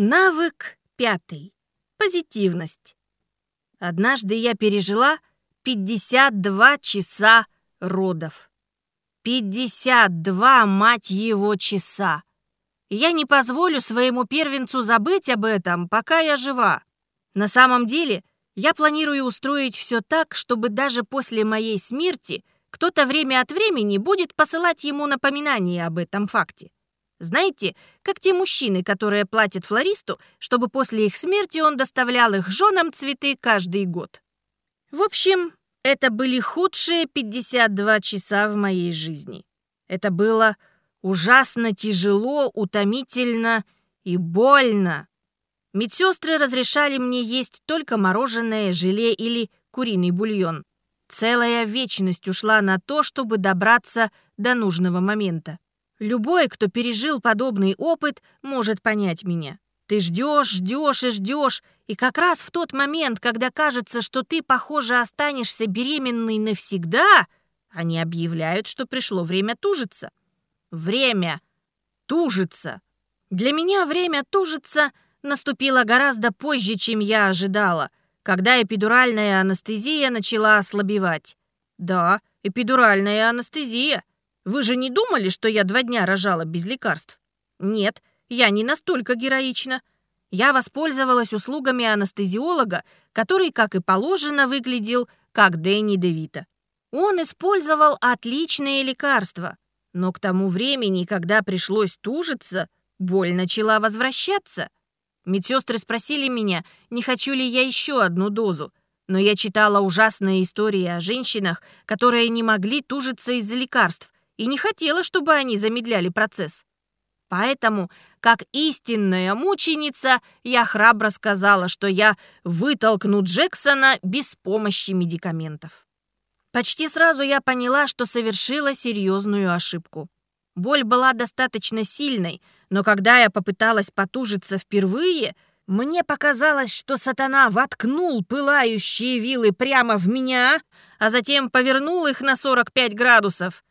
Навык пятый. Позитивность. Однажды я пережила 52 часа родов. 52, мать его, часа. Я не позволю своему первенцу забыть об этом, пока я жива. На самом деле, я планирую устроить все так, чтобы даже после моей смерти кто-то время от времени будет посылать ему напоминания об этом факте. Знаете, как те мужчины, которые платят флористу, чтобы после их смерти он доставлял их женам цветы каждый год. В общем, это были худшие 52 часа в моей жизни. Это было ужасно тяжело, утомительно и больно. Медсестры разрешали мне есть только мороженое, желе или куриный бульон. Целая вечность ушла на то, чтобы добраться до нужного момента. Любой, кто пережил подобный опыт, может понять меня. Ты ждешь, ждешь и ждешь, и как раз в тот момент, когда кажется, что ты, похоже, останешься беременной навсегда, они объявляют, что пришло время тужиться. Время тужиться. Для меня время тужиться наступило гораздо позже, чем я ожидала, когда эпидуральная анестезия начала ослабевать. Да, эпидуральная анестезия. Вы же не думали, что я два дня рожала без лекарств? Нет, я не настолько героична. Я воспользовалась услугами анестезиолога, который, как и положено, выглядел как Дэнни Девита. Он использовал отличные лекарства, но к тому времени, когда пришлось тужиться, боль начала возвращаться. Медсестры спросили меня, не хочу ли я еще одну дозу, но я читала ужасные истории о женщинах, которые не могли тужиться из-за лекарств, и не хотела, чтобы они замедляли процесс. Поэтому, как истинная мученица, я храбро сказала, что я вытолкну Джексона без помощи медикаментов. Почти сразу я поняла, что совершила серьезную ошибку. Боль была достаточно сильной, но когда я попыталась потужиться впервые, мне показалось, что сатана воткнул пылающие вилы прямо в меня, а затем повернул их на 45 градусов.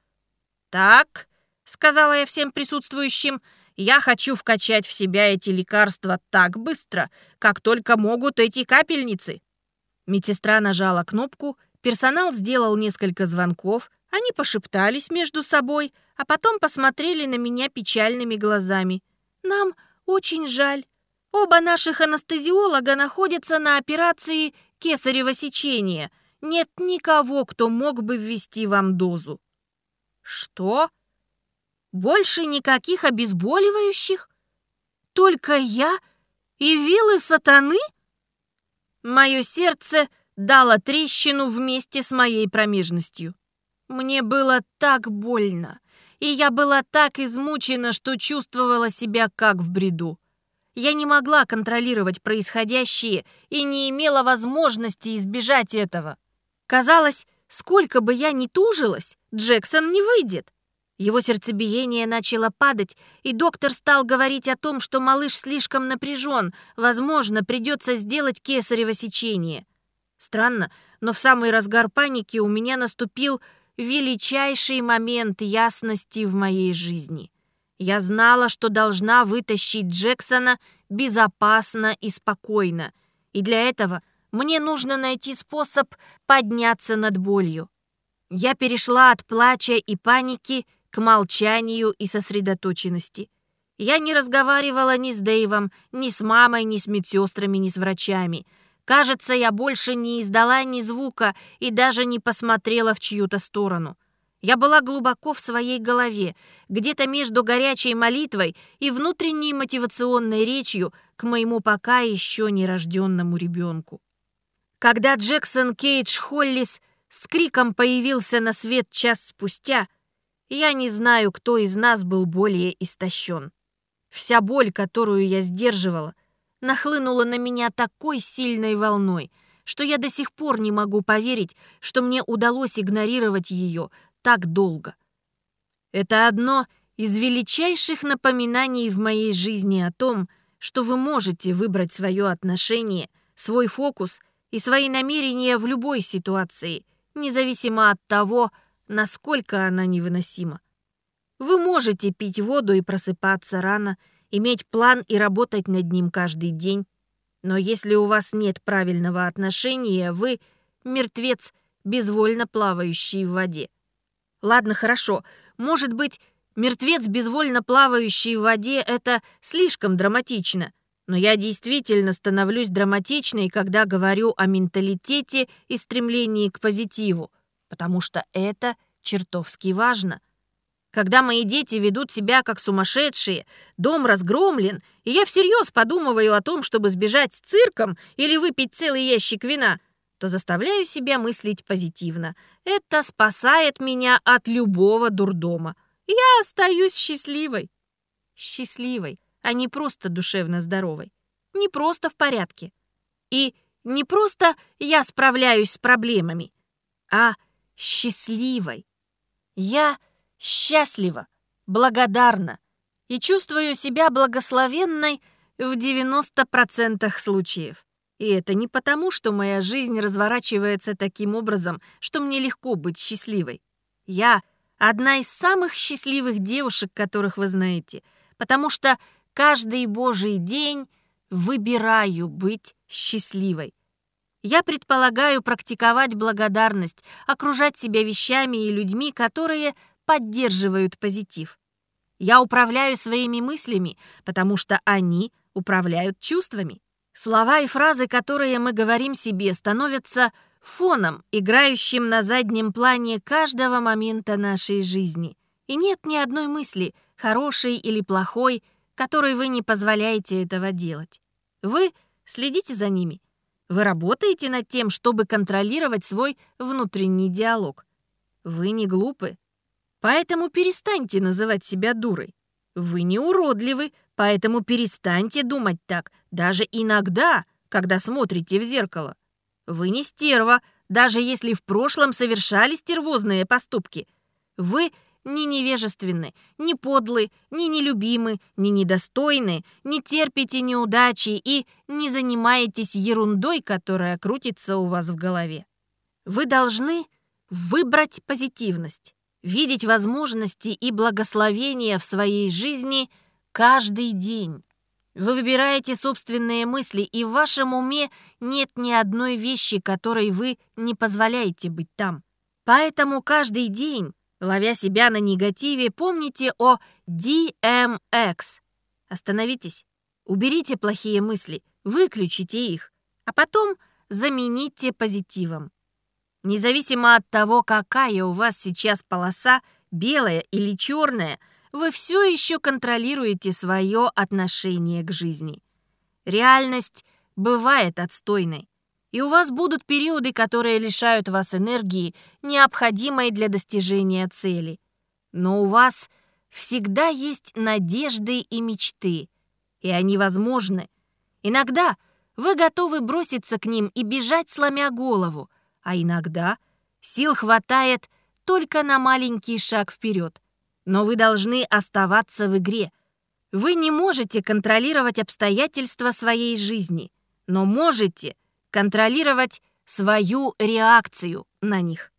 «Так», — сказала я всем присутствующим, «я хочу вкачать в себя эти лекарства так быстро, как только могут эти капельницы». Медсестра нажала кнопку, персонал сделал несколько звонков, они пошептались между собой, а потом посмотрели на меня печальными глазами. «Нам очень жаль. Оба наших анестезиолога находятся на операции кесарево сечения. Нет никого, кто мог бы ввести вам дозу». Что? Больше никаких обезболивающих? Только я и вилы сатаны? Мое сердце дало трещину вместе с моей промежностью. Мне было так больно, и я была так измучена, что чувствовала себя как в бреду. Я не могла контролировать происходящее и не имела возможности избежать этого. Казалось, Сколько бы я ни тужилась, Джексон не выйдет. Его сердцебиение начало падать, и доктор стал говорить о том, что малыш слишком напряжен, возможно, придется сделать кесарево сечение. Странно, но в самый разгар паники у меня наступил величайший момент ясности в моей жизни. Я знала, что должна вытащить Джексона безопасно и спокойно, и для этого мне нужно найти способ подняться над болью. Я перешла от плача и паники к молчанию и сосредоточенности. Я не разговаривала ни с Дэйвом, ни с мамой, ни с медсестрами, ни с врачами. Кажется, я больше не издала ни звука и даже не посмотрела в чью-то сторону. Я была глубоко в своей голове, где-то между горячей молитвой и внутренней мотивационной речью к моему пока еще нерожденному ребенку. Когда Джексон Кейдж Холлис с криком появился на свет час спустя, я не знаю, кто из нас был более истощен. Вся боль, которую я сдерживала, нахлынула на меня такой сильной волной, что я до сих пор не могу поверить, что мне удалось игнорировать ее так долго. Это одно из величайших напоминаний в моей жизни о том, что вы можете выбрать свое отношение, свой фокус и свои намерения в любой ситуации, независимо от того, насколько она невыносима. Вы можете пить воду и просыпаться рано, иметь план и работать над ним каждый день. Но если у вас нет правильного отношения, вы мертвец, безвольно плавающий в воде. Ладно, хорошо. Может быть, мертвец, безвольно плавающий в воде, это слишком драматично. Но я действительно становлюсь драматичной, когда говорю о менталитете и стремлении к позитиву, потому что это чертовски важно. Когда мои дети ведут себя как сумасшедшие, дом разгромлен, и я всерьез подумываю о том, чтобы сбежать с цирком или выпить целый ящик вина, то заставляю себя мыслить позитивно. Это спасает меня от любого дурдома. Я остаюсь счастливой. Счастливой а не просто душевно здоровой. Не просто в порядке. И не просто я справляюсь с проблемами, а счастливой. Я счастлива, благодарна и чувствую себя благословенной в 90% случаев. И это не потому, что моя жизнь разворачивается таким образом, что мне легко быть счастливой. Я одна из самых счастливых девушек, которых вы знаете, потому что каждый божий день выбираю быть счастливой. Я предполагаю практиковать благодарность, окружать себя вещами и людьми, которые поддерживают позитив. Я управляю своими мыслями, потому что они управляют чувствами. Слова и фразы, которые мы говорим себе, становятся фоном, играющим на заднем плане каждого момента нашей жизни. И нет ни одной мысли, хорошей или плохой, которой вы не позволяете этого делать. Вы следите за ними. Вы работаете над тем, чтобы контролировать свой внутренний диалог. Вы не глупы, поэтому перестаньте называть себя дурой. Вы не уродливы, поэтому перестаньте думать так, даже иногда, когда смотрите в зеркало. Вы не стерва, даже если в прошлом совершали стервозные поступки. Вы ни невежественны, ни подлы, ни нелюбимы, ни недостойны, не терпите неудачи и не занимаетесь ерундой, которая крутится у вас в голове. Вы должны выбрать позитивность, видеть возможности и благословения в своей жизни каждый день. Вы выбираете собственные мысли, и в вашем уме нет ни одной вещи, которой вы не позволяете быть там. Поэтому каждый день Ловя себя на негативе, помните о DMX. Остановитесь, уберите плохие мысли, выключите их, а потом замените позитивом. Независимо от того, какая у вас сейчас полоса, белая или черная, вы все еще контролируете свое отношение к жизни. Реальность бывает отстойной и у вас будут периоды, которые лишают вас энергии, необходимой для достижения цели. Но у вас всегда есть надежды и мечты, и они возможны. Иногда вы готовы броситься к ним и бежать, сломя голову, а иногда сил хватает только на маленький шаг вперед. Но вы должны оставаться в игре. Вы не можете контролировать обстоятельства своей жизни, но можете – контролировать свою реакцию на них.